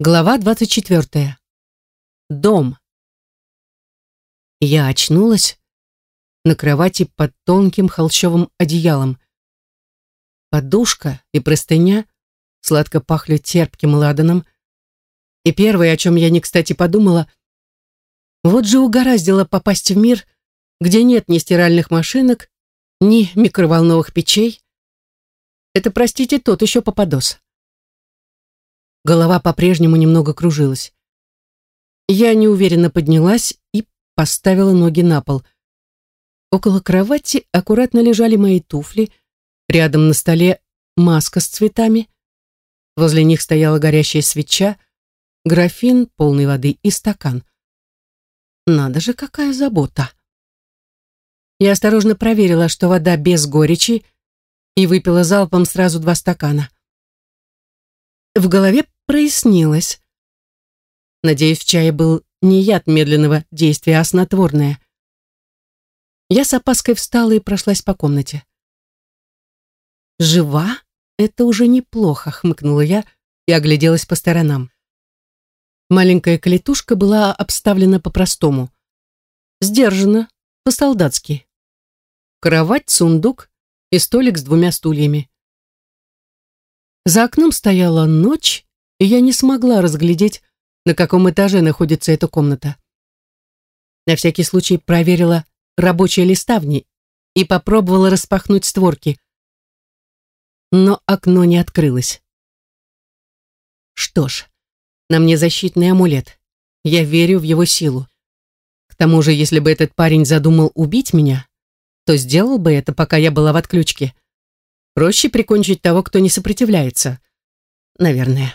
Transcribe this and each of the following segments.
Глава 24. Дом. Я очнулась на кровати под тонким холщовым одеялом. Подушка и простыня сладко пахли терпким ладаном. И первое, о чем я не кстати подумала, вот же угораздило попасть в мир, где нет ни стиральных машинок, ни микроволновых печей. Это, простите, тот еще попадос. Голова по-прежнему немного кружилась. Я неуверенно поднялась и поставила ноги на пол. Около кровати аккуратно лежали мои туфли, рядом на столе маска с цветами. Возле них стояла горящая свеча, графин полной воды и стакан. Надо же, какая забота. Я осторожно проверила, что вода без горечи, и выпила залпом сразу два стакана. В голове прояснилось. Надеюсь, в чае был не яд медленного действия, а снотворное. Я с опаской встала и прошлась по комнате. «Жива? Это уже неплохо», — хмыкнула я и огляделась по сторонам. Маленькая клетушка была обставлена по-простому. Сдержанно, по-солдатски. Кровать, сундук и столик с двумя стульями. За окном стояла ночь, и я не смогла разглядеть, на каком этаже находится эта комната. На всякий случай проверила рабочие листавни и попробовала распахнуть створки. Но окно не открылось. Что ж, на мне защитный амулет. Я верю в его силу. К тому же, если бы этот парень задумал убить меня, то сделал бы это, пока я была в отключке. Проще прикончить того, кто не сопротивляется. Наверное.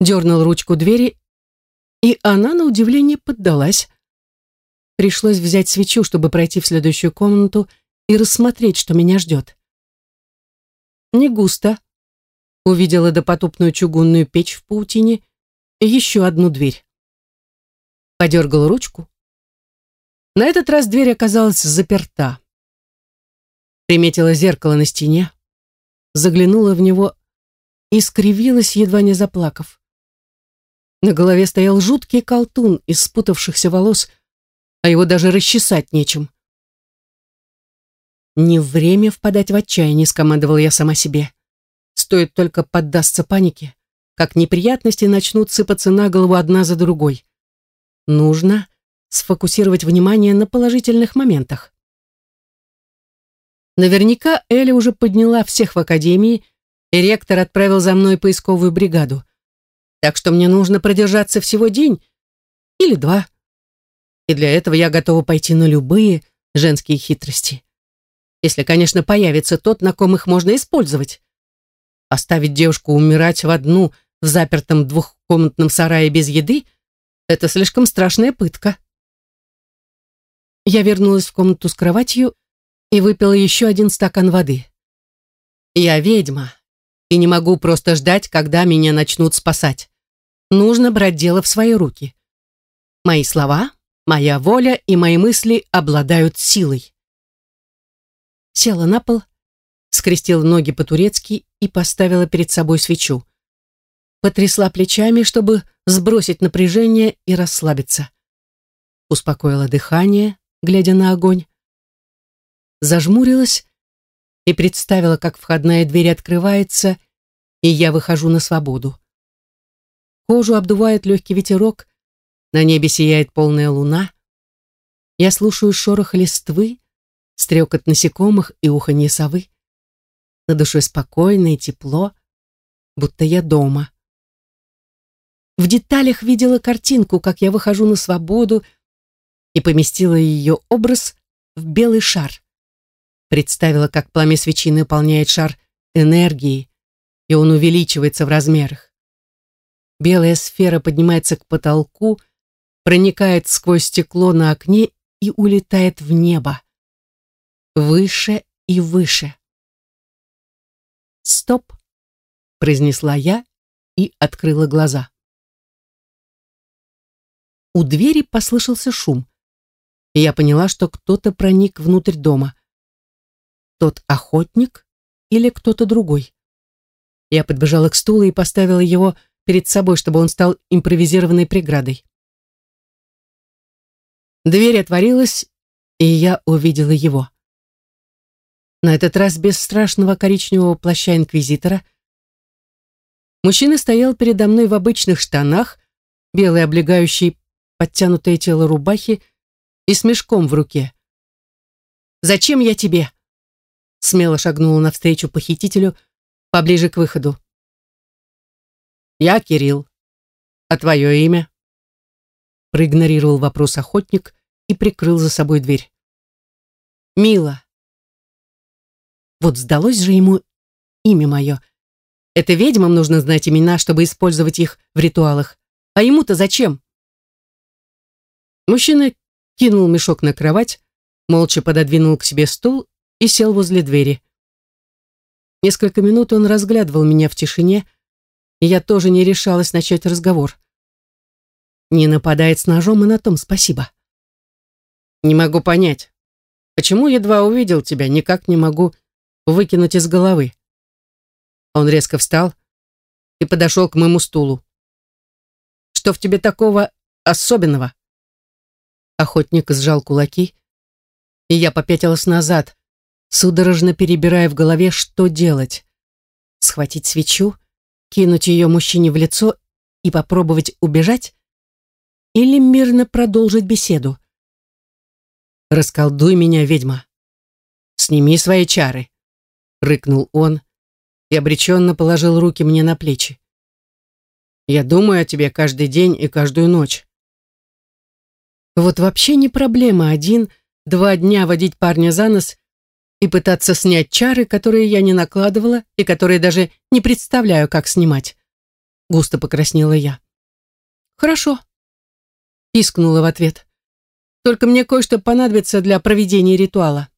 Дернул ручку двери, и она, на удивление, поддалась. Пришлось взять свечу, чтобы пройти в следующую комнату и рассмотреть, что меня ждет. Не густо. Увидела допотопную чугунную печь в паутине и еще одну дверь. Подергал ручку. На этот раз дверь оказалась заперта. Приметила зеркало на стене, заглянула в него и скривилась, едва не заплакав. На голове стоял жуткий колтун из спутавшихся волос, а его даже расчесать нечем. «Не время впадать в отчаяние», — скомандовала я сама себе. «Стоит только поддастся панике, как неприятности начнут сыпаться на голову одна за другой. Нужно сфокусировать внимание на положительных моментах. Наверняка Эля уже подняла всех в академии, и ректор отправил за мной поисковую бригаду. Так что мне нужно продержаться всего день или два. И для этого я готова пойти на любые женские хитрости. Если, конечно, появится тот, на ком их можно использовать. Оставить девушку умирать в одну в запертом двухкомнатном сарае без еды — это слишком страшная пытка. Я вернулась в комнату с кроватью и выпила еще один стакан воды. Я ведьма и не могу просто ждать, когда меня начнут спасать. Нужно брать дело в свои руки. Мои слова, моя воля и мои мысли обладают силой. Села на пол, скрестила ноги по-турецки и поставила перед собой свечу. Потрясла плечами, чтобы сбросить напряжение и расслабиться. Успокоила дыхание, глядя на огонь зажмурилась и представила, как входная дверь открывается, и я выхожу на свободу. Кожу обдувает легкий ветерок, на небе сияет полная луна. Я слушаю шорох листвы, стрекот насекомых и уханье совы. На душе спокойно и тепло, будто я дома. В деталях видела картинку, как я выхожу на свободу и поместила ее образ в белый шар. Представила, как пламя свечи наполняет шар энергией, и он увеличивается в размерах. Белая сфера поднимается к потолку, проникает сквозь стекло на окне и улетает в небо. Выше и выше. «Стоп!» — произнесла я и открыла глаза. У двери послышался шум, и я поняла, что кто-то проник внутрь дома тот охотник или кто-то другой. Я подбежала к стулу и поставила его перед собой, чтобы он стал импровизированной преградой. Дверь отворилась, и я увидела его. На этот раз без страшного коричневого плаща инквизитора. Мужчина стоял передо мной в обычных штанах, белой облегающей подтянутое тело рубахи и с мешком в руке. «Зачем я тебе?» Смело шагнула навстречу похитителю, поближе к выходу. «Я Кирилл. А твое имя?» Проигнорировал вопрос охотник и прикрыл за собой дверь. «Мила». Вот сдалось же ему имя мое. Это ведьмам нужно знать имена, чтобы использовать их в ритуалах. А ему-то зачем? Мужчина кинул мешок на кровать, молча пододвинул к себе стул и сел возле двери. Несколько минут он разглядывал меня в тишине, и я тоже не решалась начать разговор. Не нападает с ножом, и на том спасибо. Не могу понять, почему едва увидел тебя, никак не могу выкинуть из головы. Он резко встал и подошел к моему стулу. Что в тебе такого особенного? Охотник сжал кулаки, и я попятилась назад, судорожно перебирая в голове, что делать. Схватить свечу, кинуть ее мужчине в лицо и попробовать убежать? Или мирно продолжить беседу? «Расколдуй меня, ведьма! Сними свои чары!» — рыкнул он и обреченно положил руки мне на плечи. «Я думаю о тебе каждый день и каждую ночь». Вот вообще не проблема один-два дня водить парня за нос и пытаться снять чары, которые я не накладывала и которые даже не представляю, как снимать. Густо покраснела я. «Хорошо», — пискнула в ответ. «Только мне кое-что понадобится для проведения ритуала».